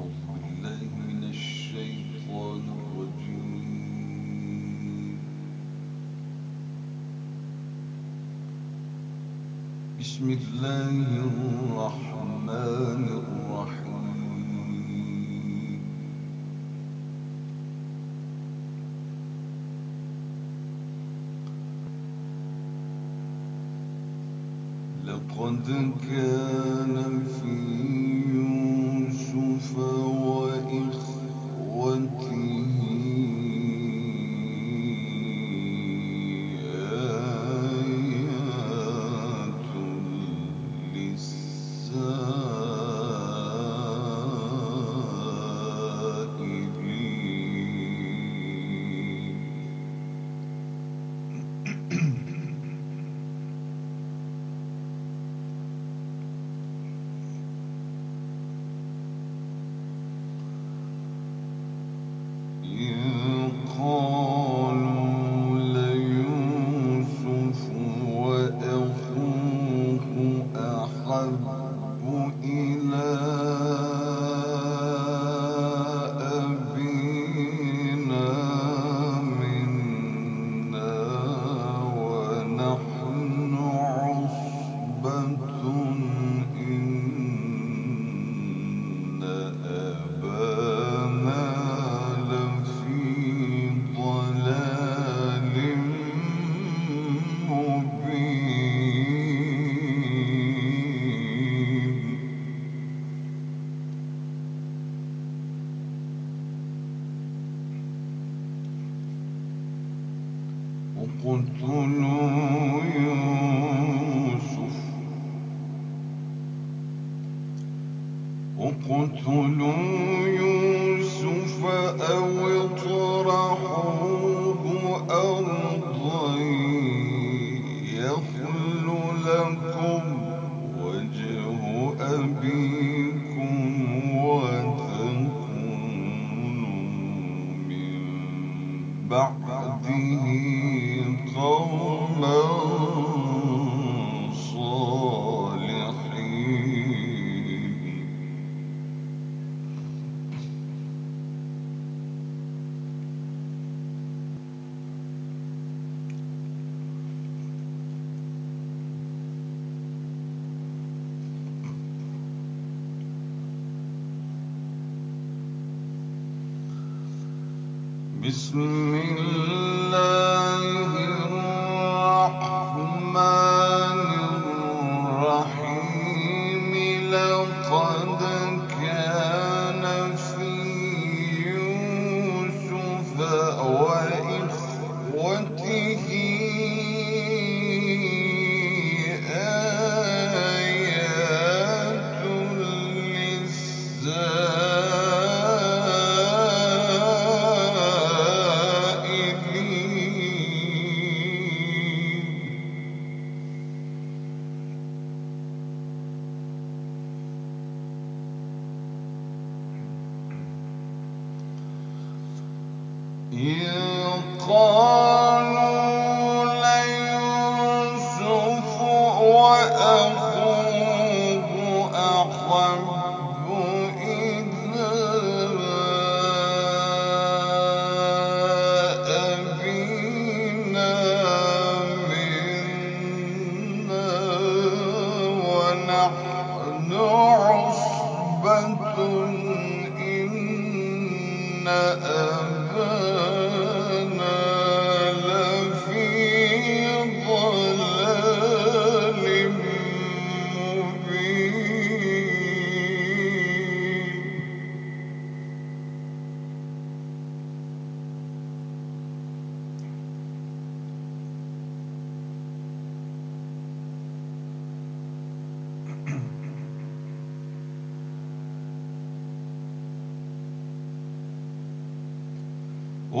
أعوذ بالله من الشيطان الرجيم بسم الله الرحمن الرحيم لقد كان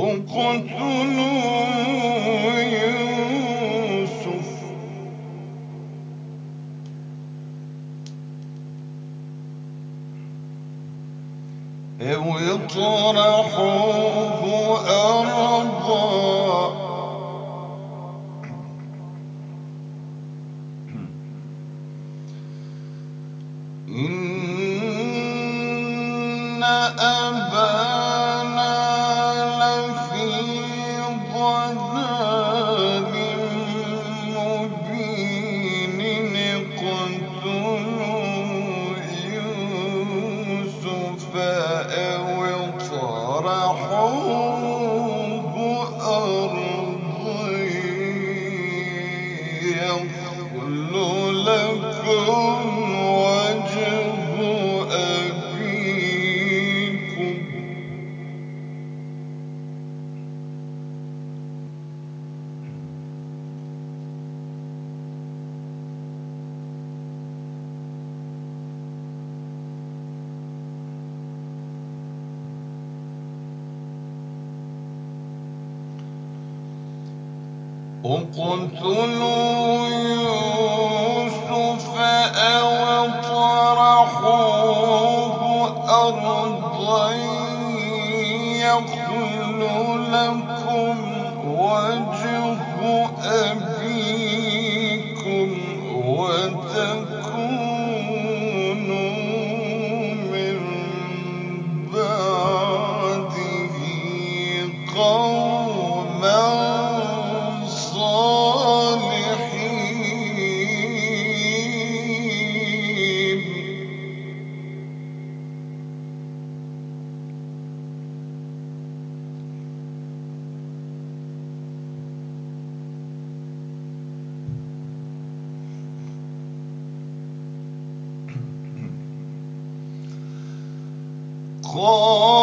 اقتلوا اقتلوا قال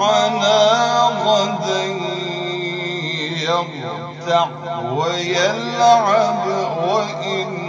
معنا غدا يرتع ويلعب وإنا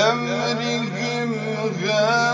emrihim gâb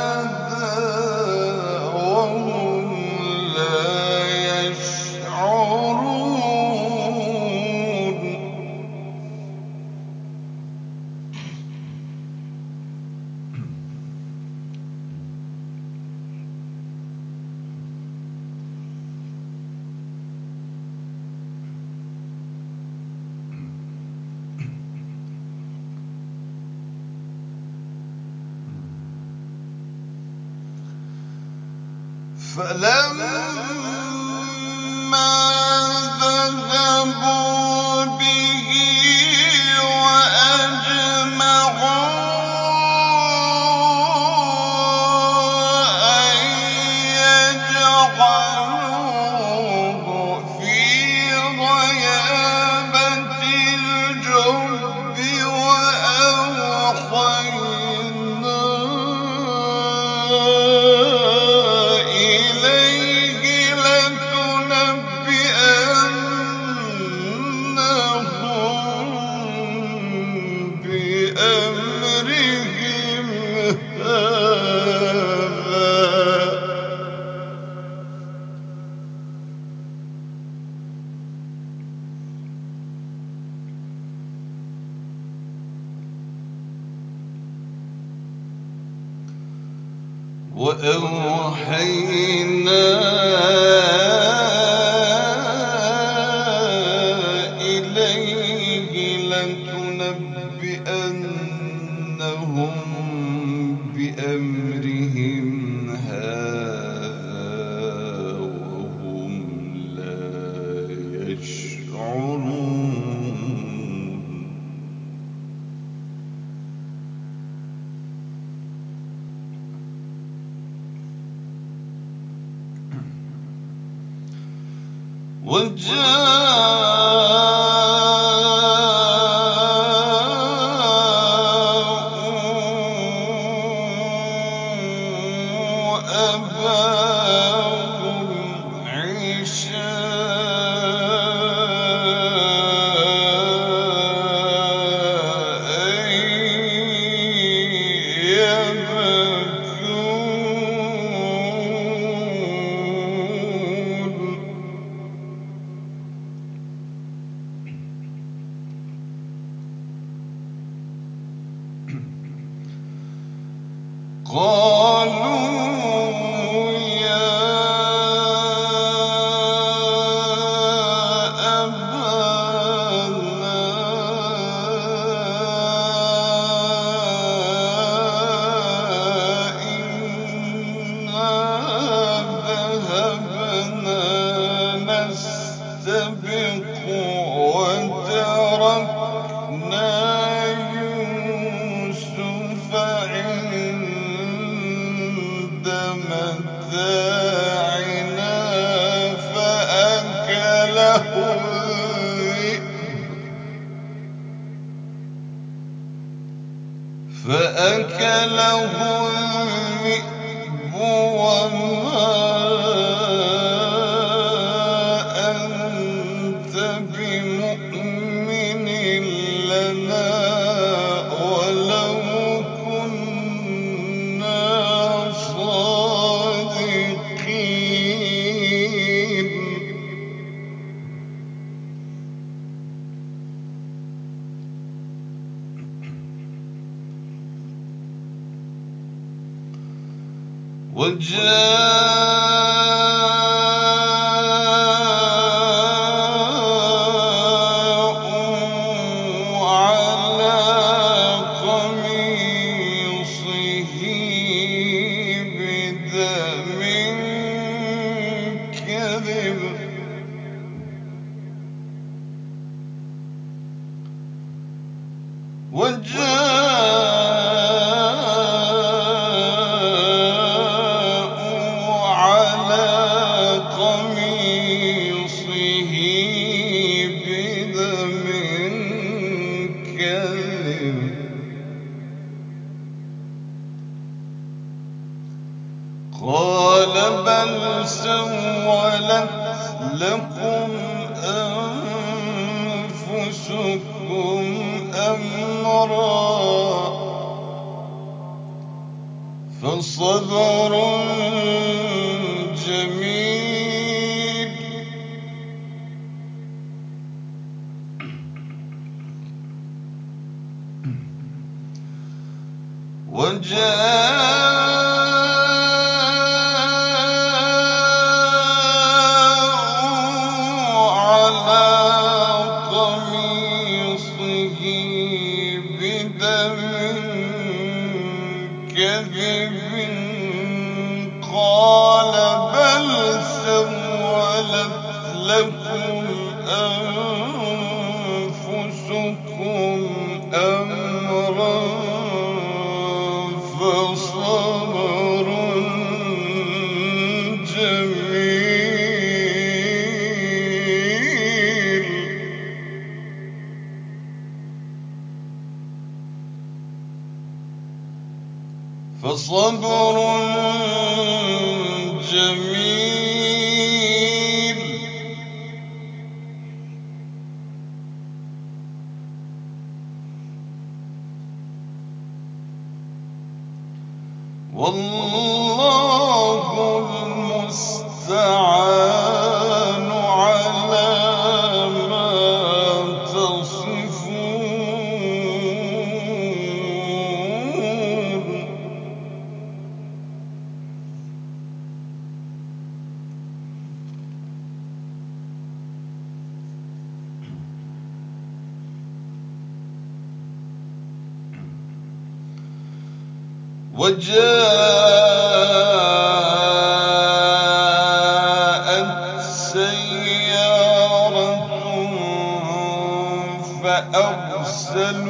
Deus. قال بل سولت لكم أن vamos وجاءت سيارة فأرسلوا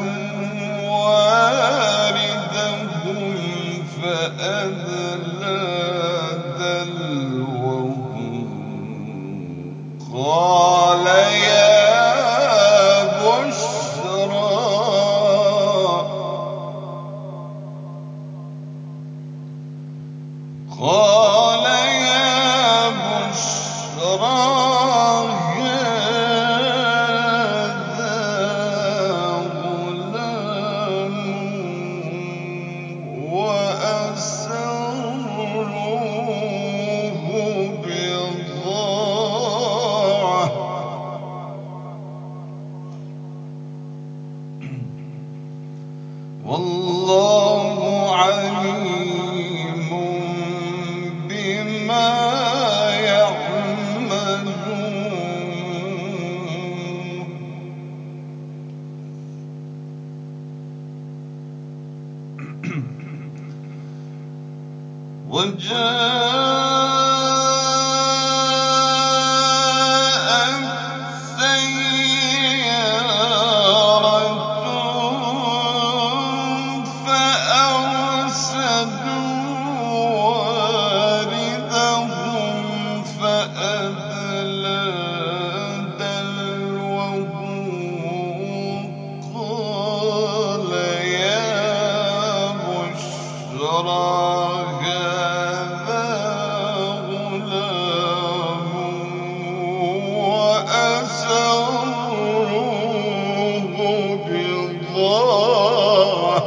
الله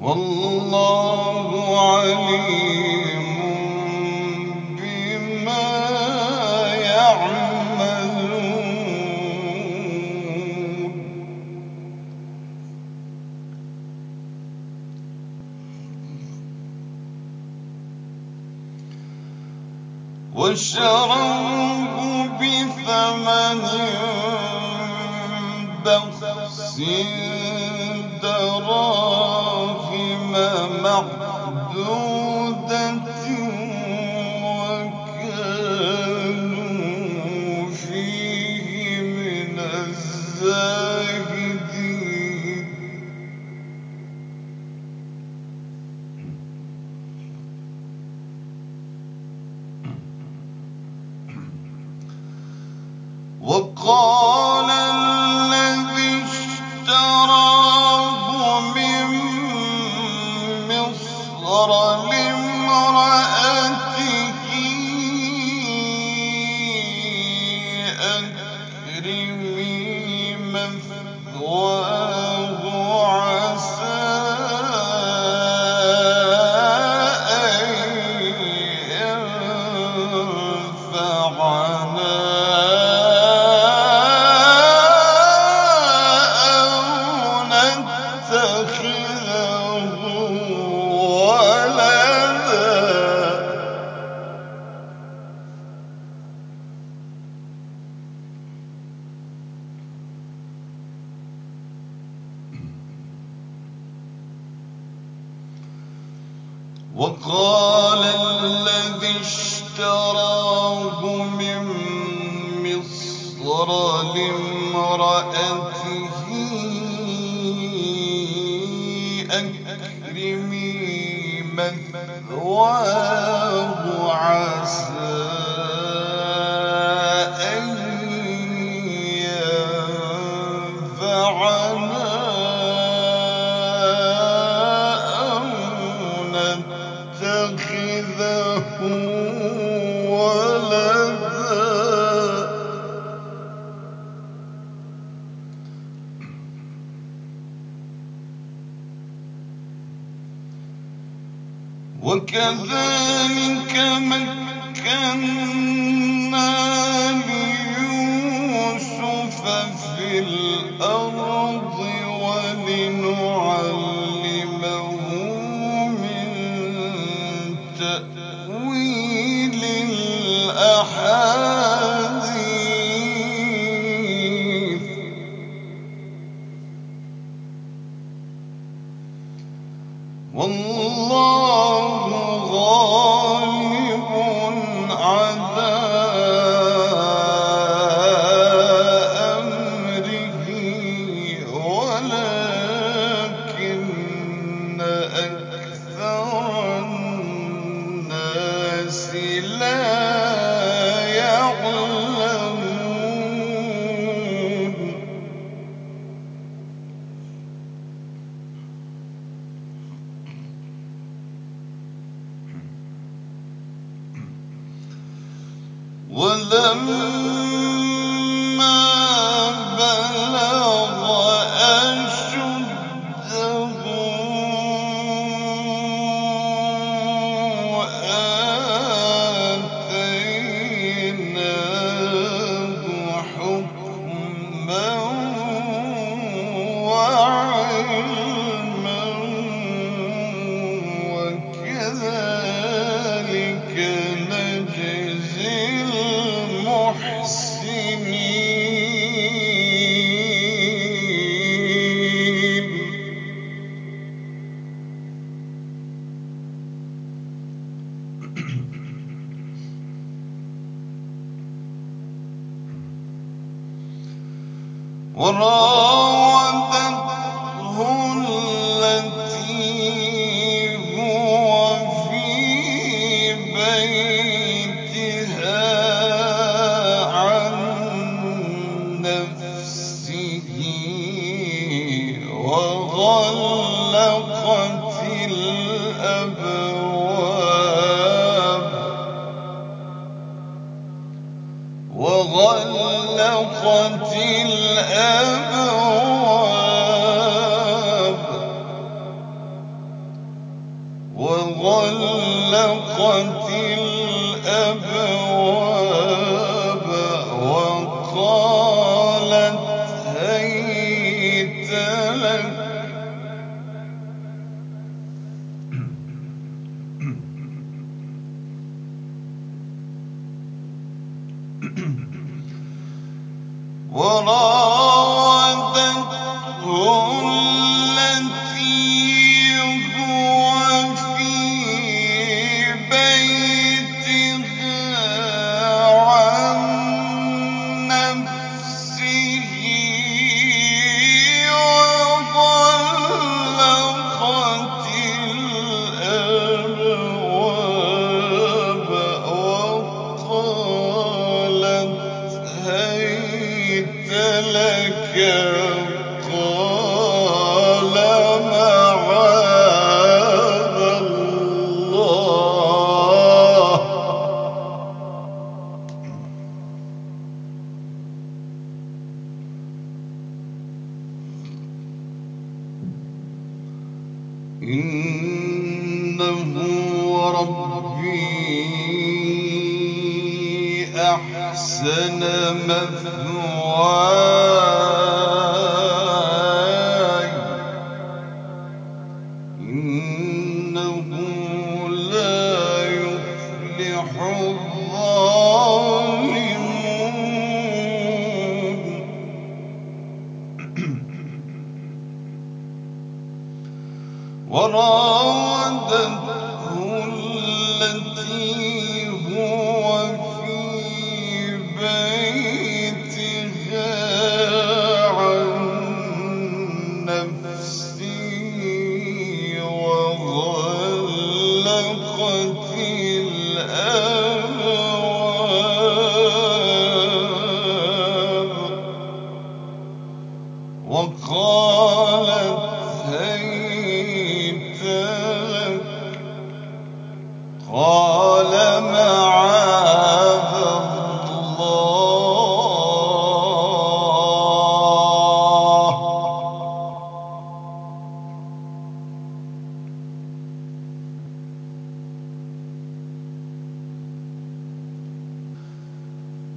والله عليم بما يعملون. والشهر وكذلك مكنا وراودته Well, no.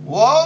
Whoa!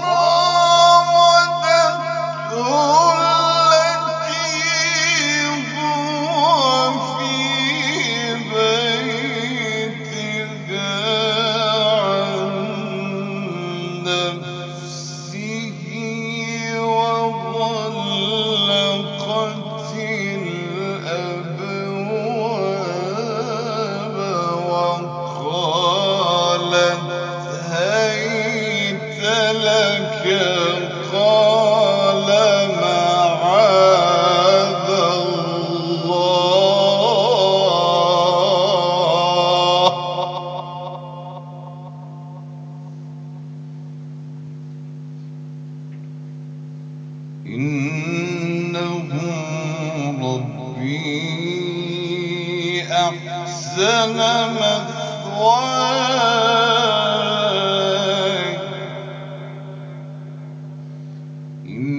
إن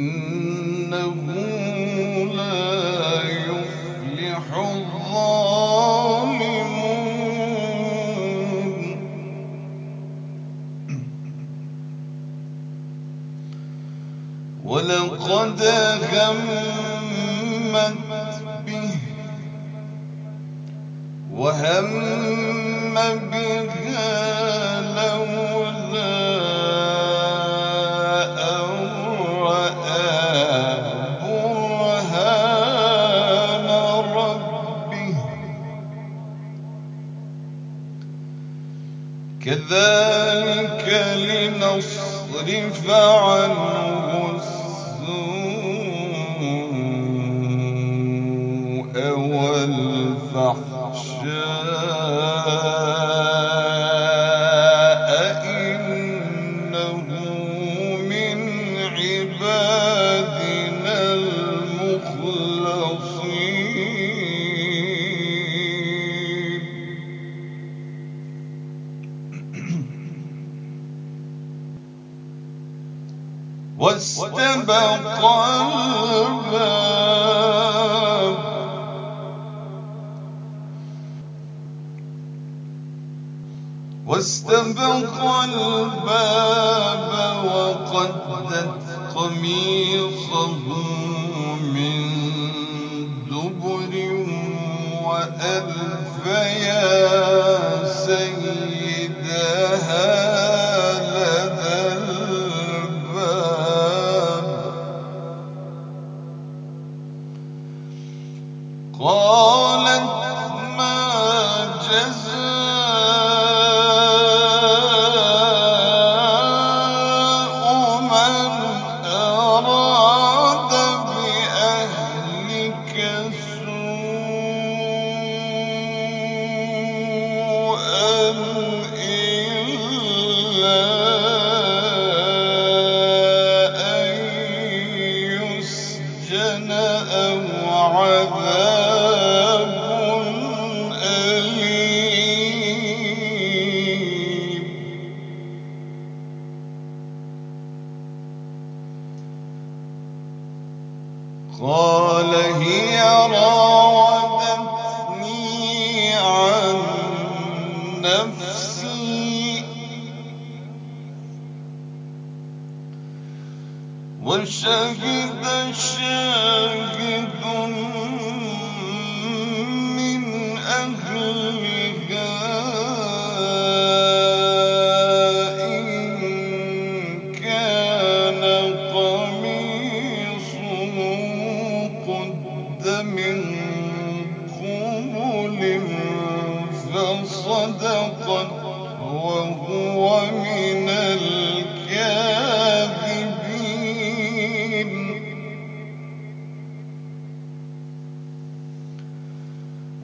واستبق الباب واستبق الباب وقدت قميصه من دبر وألف يا سيد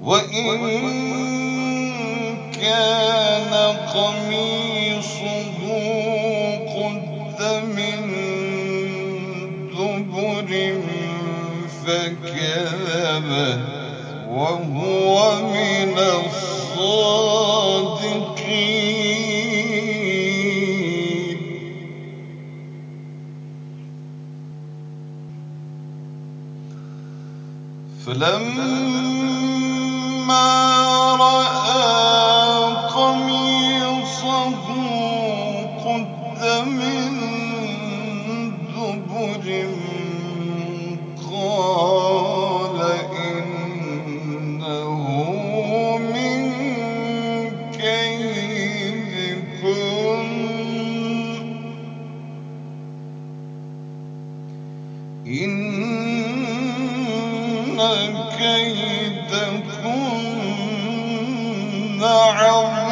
وإن كان قميصه قد من دبر فكذبه وهو من الصادقين. فلما مع الله